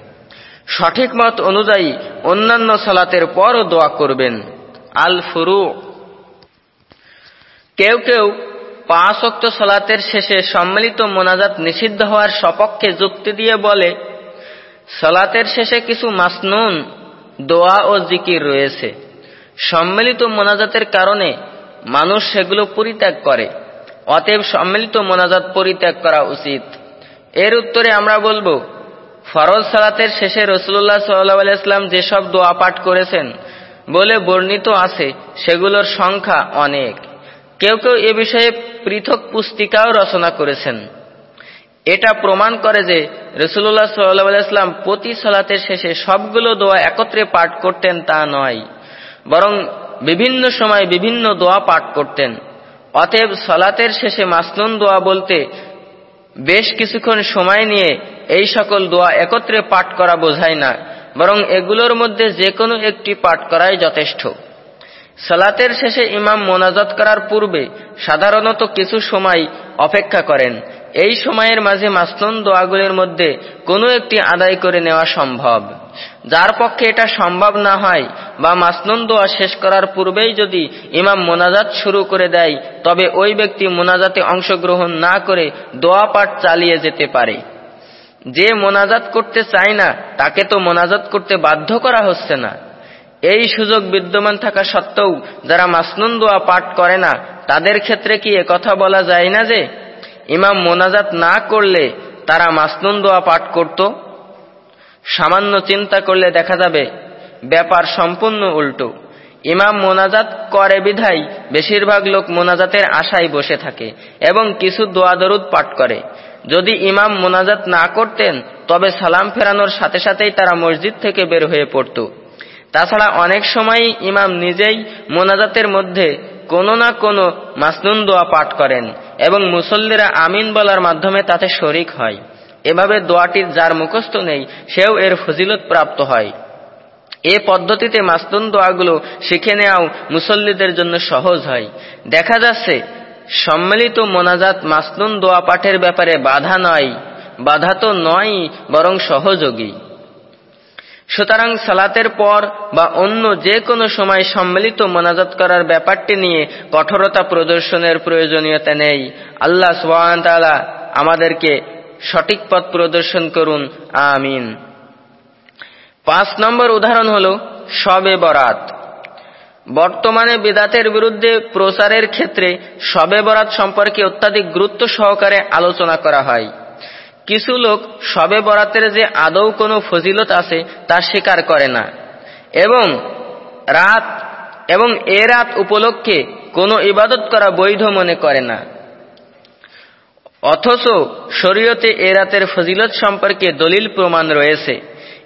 সঠিক মত অনুযায়ী অন্যান্য সালাতের পরও দোয়া করবেন। আল ফুরু। কেউ কেউ পাঁচ অক্ত সলাতের শেষে সম্মিলিত মোনাজাত নিষিদ্ধ হওয়ার সপক্ষে যুক্তি দিয়ে বলে, সলাতের শেষে কিছু মাসনুন দোয়া ও জিকির রয়েছে। সম্মিলিত মোনাজাতের কারণে মানুষ সেগুলো পরিত্যাগ করে। অতএব সম্মিলিত মোনাজাত পরিত্যাগ করা উচিত। এর উত্তরে আমরা বলব, ফরজ সালাতের শেষে রসুল্লাহ সাল্লাহ ইসলাম যেসব দোয়া পাঠ করেছেন বলে বর্ণিত আছে, সেগুলোর সংখ্যা অনেক। কেউ কেউ এ বিষয়ে পৃথক পুস্তিকাও রচনা করেছেন। এটা প্রমাণ করে যে রসুল্লাহ সাল্লাহ ইসলাম প্রতি সলাতের শেষে সবগুলো দোয়া একত্রে পাঠ করতেন তা নয়, বরং বিভিন্ন সময় বিভিন্ন দোয়া পাঠ করতেন। অতএব সলাতের শেষে মাসলুন দোয়া বলতে বেশ কিছুক্ষণ সময় নিয়ে এই সকল দোয়া একত্রে পাঠ করা বোঝায় না, বরং এগুলোর মধ্যে যে কোনো একটি পাঠ করাই যথেষ্ট। সালাতের শেষে ইমাম মোনাজাত করার পূর্বে সাধারণত কিছু সময় অপেক্ষা করেন এই সময়ের মাঝে মাসনুন দোয়াগুলির মধ্যে কোনো একটি আদায় করে নেওয়া সম্ভব। যার পক্ষে এটা সম্ভব না হয় বা মাসনুন দোয়া শেষ করার পূর্বেই যদি ইমাম মোনাজাত শুরু করে দেয়, তবে ওই ব্যক্তি মোনাজাতে অংশগ্রহণ না করে দোয়া পাঠ চালিয়ে যেতে পারে। যে মোনাজাত করতে চায় না, তাকে তো মোনাজাত করতে বাধ্য করা হচ্ছে না। এই সুযোগ বিদ্যমান থাকা সত্ত্বেও যারা মাসনুন দোয়া পাঠ করে না, তাদের ক্ষেত্রে কি কথা বলা যায় না যে ইমাম মোনাজাত না করলে তারা মাসনুন দোয়া পাঠ করত। সামান্য চিন্তা করলে দেখা যাবে, ব্যাপার সম্পূর্ণ উল্টো। ইমাম মোনাজাত করে বিধাই বেশিরভাগ লোক মোনাজাতের আশায় বসে থাকে এবং কিছু দোয়া দরুদ পাঠ করে। যদি ইমাম মোনাজাত না করতেন, তবে সালাম ফেরানোর সাথে সাথেই তারা মসজিদ থেকে বের হয়ে পড়ত। তাছাড়া অনেক সময় ইমাম নিজেই মোনাজাতের মধ্যে কোনো না কোনো মাসনুন দোয়া পাঠ করেন। এবং মুসল্লিরা আমিন বলার মাধ্যমে তাতে শরিক হয়। এভাবে দোয়াটির যার মুখস্থ নেই, সেও এর ফজিলত প্রাপ্ত হয়। এ পদ্ধতিতে মাসনুন দোয়াগুলো শিখে নেওয়াও মুসল্লিদের জন্য সহজ হয়। দেখা যাচ্ছে, সম্মিলিত মোনাজাত মাসনুন দোয়া পাঠের ব্যাপারে বাধা নয়, বাধা তো নয় বরং সহযোগী। সুতরাং সালাতের পর বা অন্য যে কোনো সময় সম্মিলিত মোনাজাত করার ব্যাপারটি নিয়ে কঠোরতা প্রদর্শনের প্রয়োজনীয়তা নেই। আল্লাহ সোয়ান্তালা আমাদেরকে সঠিক পথ প্রদর্শন করুন। আমিন। পাঁচ নম্বর উদাহরণ হল সবে বরাত। বর্তমানে বেদাতের বিরুদ্ধে প্রচারের ক্ষেত্রে সবে বরাত সম্পর্কে অত্যাধিক গুরুত্ব সহকারে আলোচনা করা হয়। কিছু লোক সবে বরাতের যে আদৌ কোনো ফজিলত আছে, তা স্বীকার করে না। এবং রাত এবং এ রাত উপলক্ষে কোনো ইবাদত করা বৈধ মনে করে না। অথচ শরীয়তে এ রাতের ফজিলত সম্পর্কে দলিল প্রমাণ রয়েছে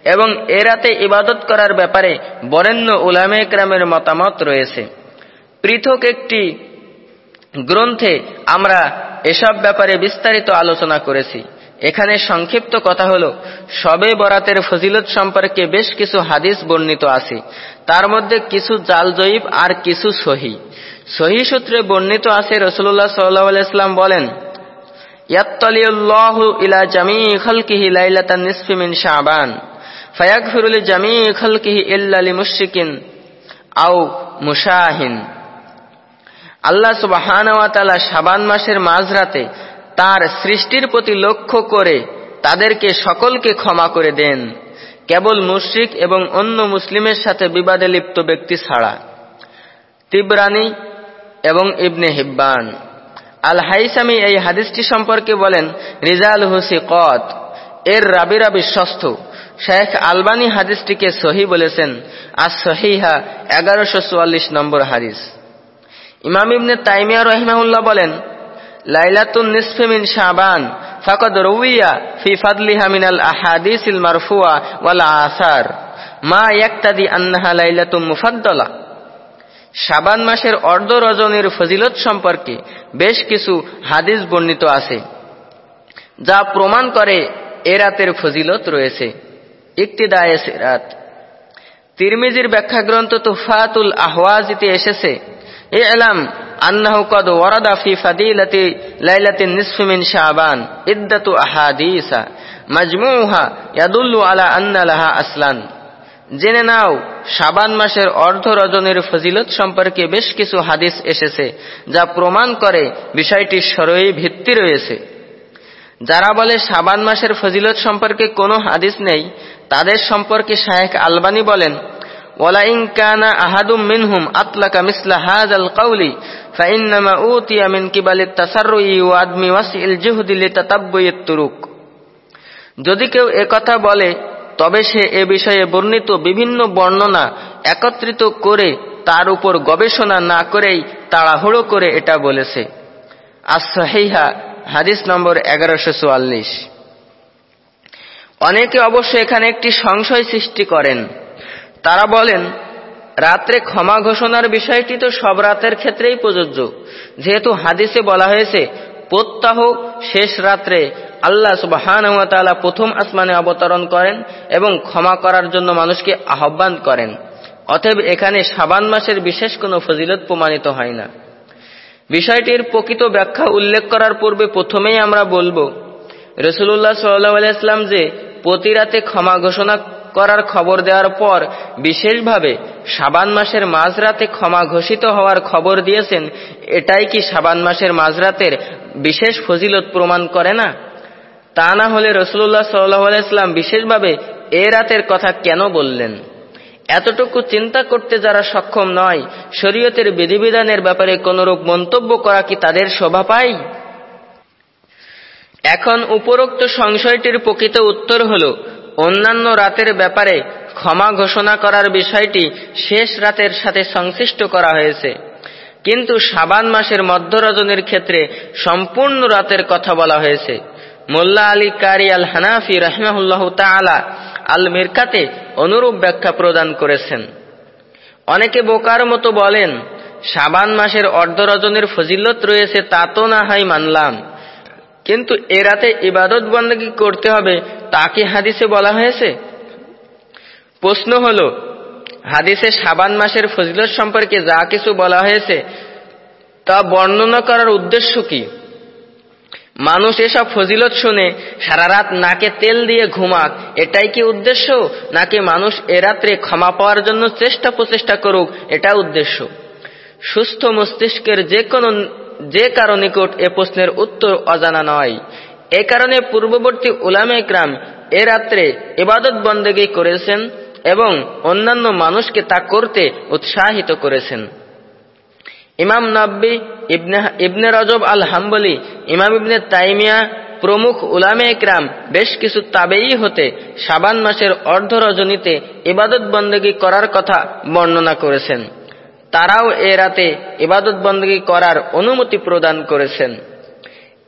এবং এ রাতে ইবাদত করার ব্যাপারে বরেণ্য উলামে একরামের মতামত রয়েছে। পৃথক একটি গ্রন্থে আমরা এসব ব্যাপারে বিস্তারিত আলোচনা করেছি। এখানে সংক্ষিপ্ত কথা হল, সবে বরাতের ফজিলত সম্পর্কে বেশ কিছু হাদিস বর্ণিত আছে। তার মধ্যে কিছু জাল জয়ীব আর কিছু সহি। সহি সূত্রে বর্ণিত আছে রসুল্লাহ সাল্লাহ ইসলাম বলেন ইলা জামি জামি আও আল্লাহ সুবহানাহু মাসের মাঝরাতে তার সৃষ্টির প্রতি লক্ষ্য করে তাদেরকে সকলকে ক্ষমা করে দেন। কেবল মুশরিক এবং অন্য মুসলিমের সাথে বিবাদে লিপ্ত ব্যক্তি ছাড়া। তিবরানি এবং ইবনে হিব্বান। আল হাইসামি এই হাদিসটি সম্পর্কে বলেন রিজাল হুসি কত এর রাবিরা বিশ্বস্ত শেখ আলবানি হাদিসটিকে সহি বলেছেন আর সহিহা এগারোশো নম্বর হাদিস। ইমাম ইবনে তাইমিয়া রহিমাউল্লাহ বলেন লাইলাতুন নিসফে মিন শাবান, ফাকাদ রুইয়া ফি ফাদলিহা মিনাল আহাদিসিল মারফুয়া ওয়াল আসার। মা ইয়াক্তাদি আন্নাহা লাইলাতুম মুফাদ্দালা। শাবান মাসের অর্ধ রজনীর ফজিলত সম্পর্কে বেশ কিছু হাদিস বর্ণিত আছে, যা প্রমাণ করে এ রাতের ফজিলত রয়েছে। ইকতিদায়ে রাত তিরমিজির ব্যাখ্যা গ্রন্থ তুফাতুল আহওয়াজিতে এসেছে, এ এলাম আন্নাহু কদ ওয়ারাদা ফি ফাদিলাতি লাইলাতিন নিসফি মিন শাবান। ইদ্দাতু আহাদিসা। মাজমুহা ইয়াদুল্লু আলা আন্না লাহা আসলান। জেনে নাও, শাবান মাসের অর্ধ রজনের ফজিলত সম্পর্কে বেশ কিছু হাদিস এসেছে, যা প্রমাণ করে বিষয়টির সরই ভিত্তি রয়েছে। যারা বলে শাবান মাসের ফজিলত সম্পর্কে কোনো হাদিস নেই, তাদের সম্পর্কে শাহেখ আলবানি বলেন আহাদুম মিনহুম আতলাকা মিসলা কাউলি যদি কেউ একথা বলে, তবে সে এ বিষয়ে বর্ণিত বিভিন্ন বর্ণনা একত্রিত করে তার উপর গবেষণা না করেই তাড়াহুড়ো করে এটা বলেছে। হাদিস নম্বর এগারোশো চুয়াল্লিশ। অনেকে অবশ্য এখানে একটি সংশয় সৃষ্টি করেন। তারা বলেন, রাত্রে ক্ষমা ঘোষণার বিষয়টি তো সব রাতের ক্ষেত্রেই প্রযোজ্য। যেহেতু হাদিসে বলা হয়েছে, প্রত্যাহ শেষ রাত্রে আল্লাহ সুবাহান প্রথম আসমানে অবতরণ করেন এবং ক্ষমা করার জন্য মানুষকে আহ্বান করেন। অতএব এখানে সাবান মাসের বিশেষ কোনো ফজিলত প্রমাণিত হয় না। বিষয়টির প্রকৃত ব্যাখ্যা উল্লেখ করার পূর্বে প্রথমেই আমরা বলব রসুল্লাহ সাল্লাহ আলাইসলাম যে প্রতি রাতে ক্ষমা ঘোষণা করার খবর দেওয়ার পর বিশেষভাবে সাবান মাসের মাঝরাতে ক্ষমা ঘোষিত হওয়ার খবর দিয়েছেন, এটাই কি সাবান মাসের মাঝরাতের বিশেষ ফজিলত প্রমাণ করে না? তা না হলে রসুল্লাহ সাল্লাহাম বিশেষভাবে এ রাতের কথা কেন বললেন? এতটুকু চিন্তা করতে যারা সক্ষম নয়, শরীয়তের বিধিবিধানের ব্যাপারে কোনরূপ মন্তব্য করা কি তাদের শোভা পায়? এখন উপরোক্ত সংশয়টির প্রকৃত উত্তর হল অন্যান্য রাতের ব্যাপারে ক্ষমা ঘোষণা করার বিষয়টি শেষ রাতের সাথে সংশ্লিষ্ট করা হয়েছে। কিন্তু সাবান মাসের মধ্যরজনের ক্ষেত্রে সম্পূর্ণ রাতের কথা বলা হয়েছে। মোল্লা আলী কারি আল হানাফি রহমাহুল্লাহ তালা আল মিরকাতে অনুরূপ ব্যাখ্যা প্রদান করেছেন। অনেকে বোকার মতো বলেন সাবান মাসের অর্ধরজনের ফজিলত রয়েছে তা তো না হয় মানলাম। কিন্তু এ রাতে ইবাদত বন্দী করতে হবে তাকে হাদিসে বলা হয়েছে? প্রশ্ন হল, হাদিসে সাবান মাসের ফজিলত সম্পর্কে যা কিছু বলা হয়েছে, তা বর্ণনা করার উদ্দেশ্য কি? মানুষ এসব ফজিলত শুনে সারা রাত নাকে তেল দিয়ে ঘুমাক, এটাই কি উদ্দেশ্য? নাকি মানুষ এ রাত্রে ক্ষমা পাওয়ার জন্য চেষ্টা প্রচেষ্টা করুক এটা উদ্দেশ্য। সুস্থ মস্তিষ্কের যে কোনো যে কারও নিকট এ প্রশ্নের উত্তর অজানা নয়। এ কারণে পূর্ববর্তী উলামে ক্রাম এ রাত্রে ইবাদত বন্দেগী করেছেন এবং অন্যান্য মানুষকে তা করতে উৎসাহিত করেছেন। ইমাম নাব্বি, ইবনে ইবনে রজব আল হাম্বলি ইমাম ইবনে তাইমিয়া প্রমুখ উলামে একরাম বেশ কিছু তাবেই হতে সাবান মাসের অর্ধ রজনীতে ইবাদত বন্দী করার কথা বর্ণনা করেছেন। তারাও এ রাতে ইবাদত বন্দী করার অনুমতি প্রদান করেছেন।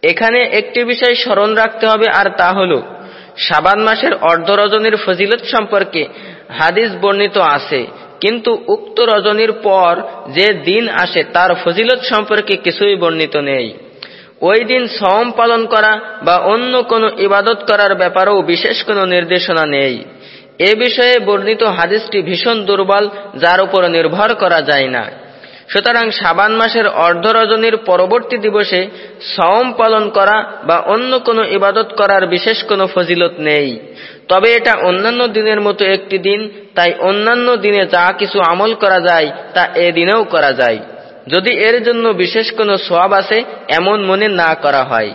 এখানে একটি বিষয় স্মরণ রাখতে হবে, আর তা হল, সাবান মাসের অর্ধ রজনীর ফজিলত সম্পর্কে হাদিস বর্ণিত আছে, কিন্তু উক্ত রজনীর পর যে দিন আসে তার ফজিলত সম্পর্কে কিছুই বর্ণিত নেই। ওই দিন সম পালন করা বা অন্য কোনো ইবাদত করার ব্যাপারেও বিশেষ কোনো নির্দেশনা নেই। এ বিষয়ে বর্ণিত হাদিসটি ভীষণ দুর্বল, যার উপর নির্ভর করা যায় না। সুতরাং সাবান মাসের অর্ধরজনীর পরবর্তী দিবসে সওম পালন করা বা অন্য কোনো ইবাদত করার বিশেষ কোনো ফজিলত নেই। তবে এটা অন্যান্য দিনের মতো একটি দিন, তাই অন্যান্য দিনে যা কিছু আমল করা যায়, তা এ দিনেও করা যায়। যদি এর জন্য বিশেষ কোনো সোয়াব আছে এমন মনে না করা হয়।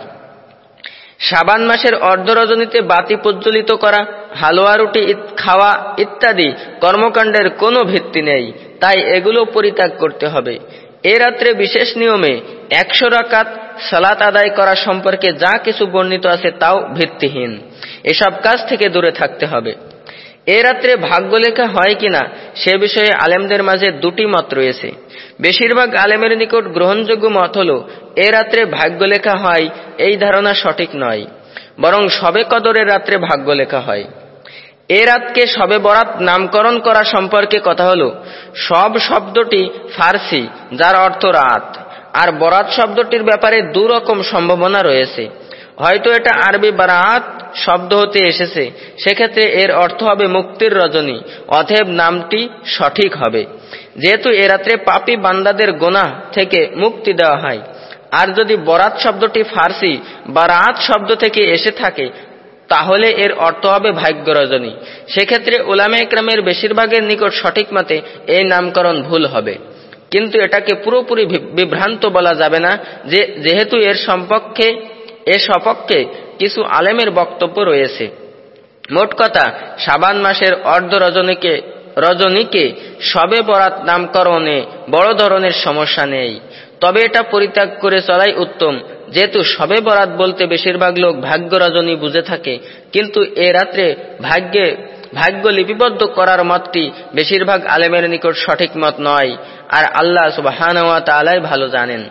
সাবান মাসের অর্ধরজনীতে বাতি প্রজ্বলিত করা, হালুয়া রুটি খাওয়া ইত্যাদি কর্মকাণ্ডের কোনো ভিত্তি নেই। তাই এগুলো পরিত্যাগ করতে হবে। এ রাত্রে বিশেষ নিয়মে একশো রাকাত সালাত আদায় করা সম্পর্কে যা কিছু বর্ণিত আছে তাও ভিত্তিহীন। এসব কাজ থেকে দূরে থাকতে হবে। এ রাত্রে ভাগ্য লেখা হয় কিনা সে বিষয়ে আলেমদের মাঝে দুটি মত রয়েছে। বেশিরভাগ আলেমের নিকট গ্রহণযোগ্য মত হল, এ রাত্রে ভাগ্য লেখা হয়, এই ধারণা সঠিক নয়, বরং সবে কদরের রাত্রে ভাগ্য লেখা হয়। এ রাতকে সবে বরাত নামকরণ করা সম্পর্কে কথা হল, সব শব্দটি ফার্সি, যার অর্থ রাত, আর বরাত শব্দটির ব্যাপারে দুরকম সম্ভাবনা রয়েছে। হয়তো এটা আরবি বারাত শব্দ হতে এসেছে। সেক্ষেত্রে এর অর্থ হবে মুক্তির রজনী অথেব নামটি সঠিক হবে। যেহেতু এ রাত্রে পাপি বান্দাদের গোনা থেকে মুক্তি দেওয়া হয়। আর যদি বরাত শব্দটি ফার্সি বা রাত শব্দ থেকে এসে থাকে, তাহলে এর অর্থ হবে ভাগ্য রজনী। সেক্ষেত্রে ওলামে একরামের বেশিরভাগের নিকট সঠিক মতে এই নামকরণ ভুল হবে। কিন্তু এটাকে পুরোপুরি বিভ্রান্ত বলা যাবে না যে, যেহেতু এর সম্পক্ষে এ সপক্ষে কিছু আলেমের বক্তব্য রয়েছে। মোট কথা সাবান মাসের অর্ধ রজনীকে রজনীকে সবে বরাত নামকরণে বড় ধরনের সমস্যা নেই। তবে এটা পরিত্যাগ করে চলাই উত্তম। যেহেতু সবে বরাত বলতে বেশিরভাগ লোক ভাগ্য রজনী বুঝে থাকে, কিন্তু এ রাত্রে ভাগ্যে, ভাগ্য লিপিবদ্ধ করার মতটি বেশিরভাগ আলেমের নিকট সঠিক মত নয়, আর আল্লাহ সুবাহান ভালো জানেন।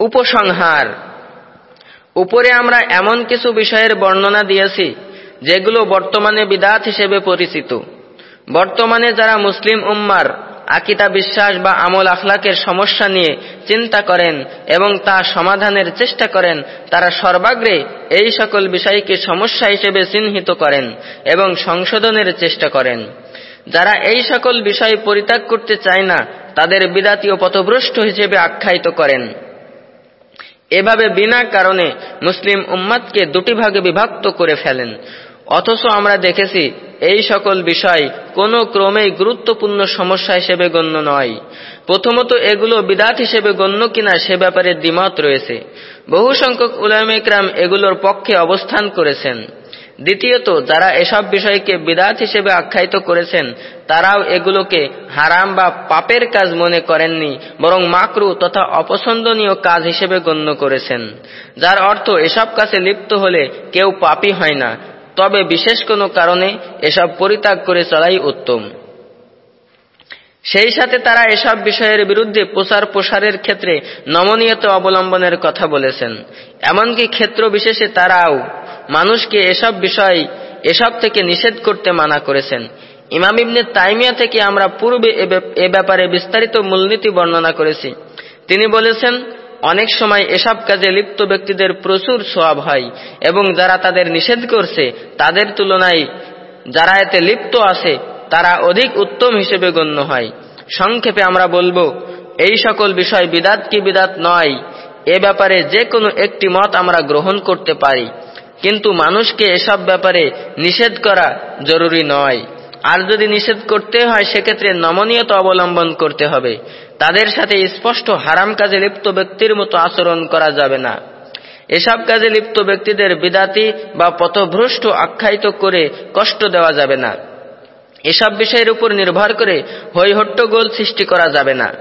উপসংহার। উপরে আমরা এমন কিছু বিষয়ের বর্ণনা দিয়েছি, যেগুলো বর্তমানে বিদাত হিসেবে পরিচিত। বর্তমানে যারা মুসলিম উম্মার আকিতা বিশ্বাস বা আমল আখলাকের সমস্যা নিয়ে চিন্তা করেন এবং তা সমাধানের চেষ্টা করেন, তারা সর্বাগ্রে এই সকল বিষয়কে সমস্যা হিসেবে চিহ্নিত করেন এবং সংশোধনের চেষ্টা করেন। যারা এই সকল বিষয় পরিত্যাগ করতে চায় না, তাদের বিদাতীয় পথভ্রষ্ট হিসেবে আখ্যায়িত করেন। এভাবে বিনা কারণে মুসলিম উম্মাদকে দুটি ভাগে বিভক্ত করে ফেলেন। অথচ আমরা দেখেছি এই সকল বিষয় কোনো ক্রমেই গুরুত্বপূর্ণ সমস্যা হিসেবে গণ্য নয়। প্রথমত এগুলো বিদাত হিসেবে গণ্য কিনা সে ব্যাপারে দ্বিমত রয়েছে। বহু সংখ্যক উলামিকরাম এগুলোর পক্ষে অবস্থান করেছেন। দ্বিতীয়ত, যারা এসব বিষয়কে বিদাত হিসেবে আখ্যায়িত করেছেন, তারাও এগুলোকে হারাম বা পাপের কাজ মনে করেননি, বরং মাকরু তথা অপছন্দনীয় কাজ হিসেবে গণ্য করেছেন। যার অর্থ, এসব কাছে লিপ্ত হলে কেউ পাপি হয় না, তবে বিশেষ কোনো কারণে এসব পরিত্যাগ করে চলাই উত্তম। সেই সাথে তারা এসব বিষয়ের বিরুদ্ধে প্রচার প্রসারের ক্ষেত্রে নমনীয়তা অবলম্বনের কথা বলেছেন। এমনকি ক্ষেত্র বিশেষে তারাও মানুষকে এসব বিষয়, এসব থেকে নিষেধ করতে মানা করেছেন। ইমাম ইবনে তাইমিয়া থেকে আমরা পূর্বে এ ব্যাপারে বিস্তারিত মূলনীতি বর্ণনা করেছি। তিনি বলেছেন, অনেক সময় এসব কাজে লিপ্ত ব্যক্তিদের প্রচুর সোয়াব হয় এবং যারা তাদের নিষেধ করছে, তাদের তুলনায় যারা এতে লিপ্ত আছে তারা অধিক উত্তম হিসেবে গণ্য হয়। সংক্ষেপে আমরা বলব, এই সকল বিষয় বিদাত কি বিদাত নয়, এ ব্যাপারে যে কোনো একটি মত আমরা গ্রহণ করতে পারি। কিন্তু মানুষকে এসব ব্যাপারে নিষেধ করা জরুরি নয়। আর যদি নিষেধ করতে হয়, সেক্ষেত্রে নমনীয়তা অবলম্বন করতে হবে। তাদের সাথে স্পষ্ট হারাম কাজে লিপ্ত ব্যক্তির মতো আচরণ করা যাবে না। এসব কাজে লিপ্ত ব্যক্তিদের বিদাতি বা পথভ্রষ্ট আখ্যায়িত করে কষ্ট দেওয়া যাবে না। এসব বিষয়ের উপর নির্ভর করে হৈহট্টগোল সৃষ্টি করা যাবে না।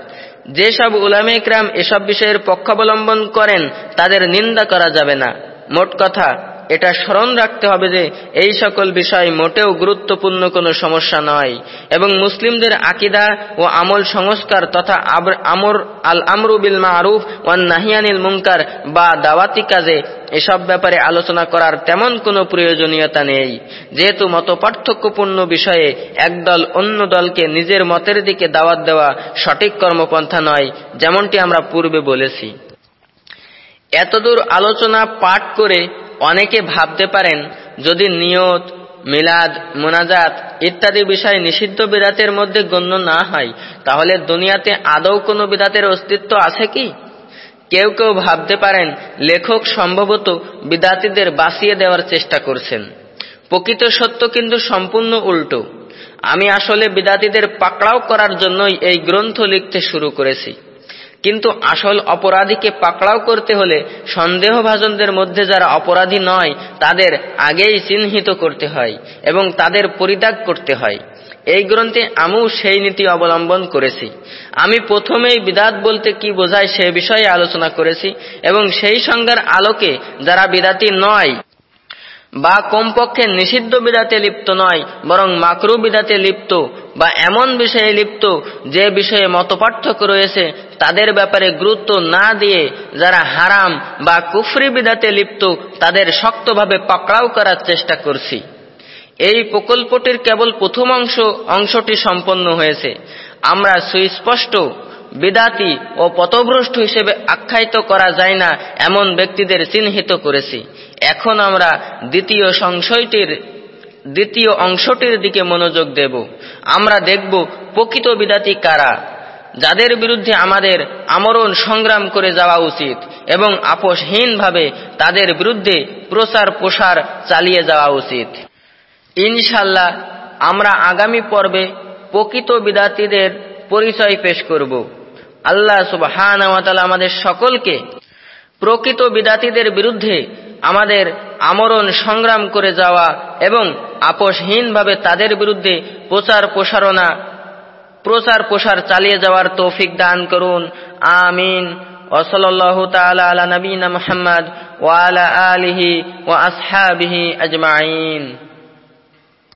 যেসব উলামে ইকরাম এসব বিষয়ের পক্ষাবলম্বন করেন, তাদের নিন্দা করা যাবে না। মোট কথা এটা স্মরণ রাখতে হবে যে এই সকল বিষয় মোটেও গুরুত্বপূর্ণ কোনো সমস্যা নয়। এবং মুসলিমদের আকিদা ও আমল সংস্কার তথা আমর আল আমরু বিল মারুফ ওয়ান নাহিয়ানিল মুঙ্কার বা দাওয়াতি কাজে এসব ব্যাপারে আলোচনা করার তেমন কোনো প্রয়োজনীয়তা নেই। যেহেতু মত পার্থক্যপূর্ণ বিষয়ে একদল অন্য দলকে নিজের মতের দিকে দাওয়াত দেওয়া সঠিক কর্মপন্থা নয়, যেমনটি আমরা পূর্বে বলেছি। এতদূর আলোচনা পাঠ করে অনেকে ভাবতে পারেন, যদি নিয়ত, মিলাদ, মোনাজাত ইত্যাদি বিষয় নিষিদ্ধ বিদাতের মধ্যে গণ্য না হয়, তাহলে দুনিয়াতে আদৌ কোনো বিদাতের অস্তিত্ব আছে কি? কেউ কেউ ভাবতে পারেন, লেখক সম্ভবত বিদাতিদের বাঁচিয়ে দেওয়ার চেষ্টা করছেন। প্রকৃত সত্য কিন্তু সম্পূর্ণ উল্টো। আমি আসলে বিদাতিদের পাকড়াও করার জন্যই এই গ্রন্থ লিখতে শুরু করেছি। কিন্তু আসল অপরাধীকে পাকড়াও করতে হলে সন্দেহভাজনদের মধ্যে যারা অপরাধী নয়, তাদের আগেই চিহ্নিত করতে হয় এবং তাদের পরিত্যাগ করতে হয়। এই গ্রন্থে আমিও সেই নীতি অবলম্বন করেছি। আমি প্রথমেই বিদাত বলতে কি বোঝায় সে বিষয়ে আলোচনা করেছি এবং সেই সংজ্ঞার আলোকে যারা বিদাতি নয় বা কমপক্ষে নিষিদ্ধ বিদাতে লিপ্ত নয়, বরং মাকরু বিদাতে লিপ্ত বা এমন বিষয়ে লিপ্ত যে বিষয়ে মতপার্থক্য রয়েছে, তাদের ব্যাপারে গুরুত্ব না দিয়ে যারা হারাম বা কুফরি বিদাতে লিপ্ত, তাদের শক্তভাবে পাকড়াও করার চেষ্টা করছি। এই প্রকল্পটির কেবল প্রথম অংশ, অংশটি সম্পন্ন হয়েছে। আমরা সুস্পষ্ট, বিদাতি ও পথভ্রষ্ট হিসেবে আখ্যায়িত করা যায় না, এমন ব্যক্তিদের চিহ্নিত করেছি। এখন আমরা দ্বিতীয় সংশয়টির, দ্বিতীয় অংশটির দিকে মনোযোগ দেব। আমরা দেখব প্রকৃত বিদাতি কারা, যাদের বিরুদ্ধে আমাদের আমরণ সংগ্রাম করে যাওয়া উচিত এবং আপোষহীনভাবে তাদের বিরুদ্ধে প্রচার প্রসার চালিয়ে যাওয়া উচিত। ইনশাল্লাহ আমরা আগামী পর্বে প্রকৃত বিদাতিদের পরিচয় পেশ করব। আল্লাহ সুবহান আমাদের সকলকে প্রকৃত বিদাতিদের বিরুদ্ধে আমাদের আমরণ সংগ্রাম করে যাওয়া এবং আপোষহীনভাবে তাদের বিরুদ্ধে প্রচার প্রসারণা, প্রচার প্রসার চালিয়ে যাওয়ার তৌফিক দান করুন। আমিন। আলা নবীনা মোহাম্মদ ওয়ালা আলিহি ও আসহাবিহি আজমাইন।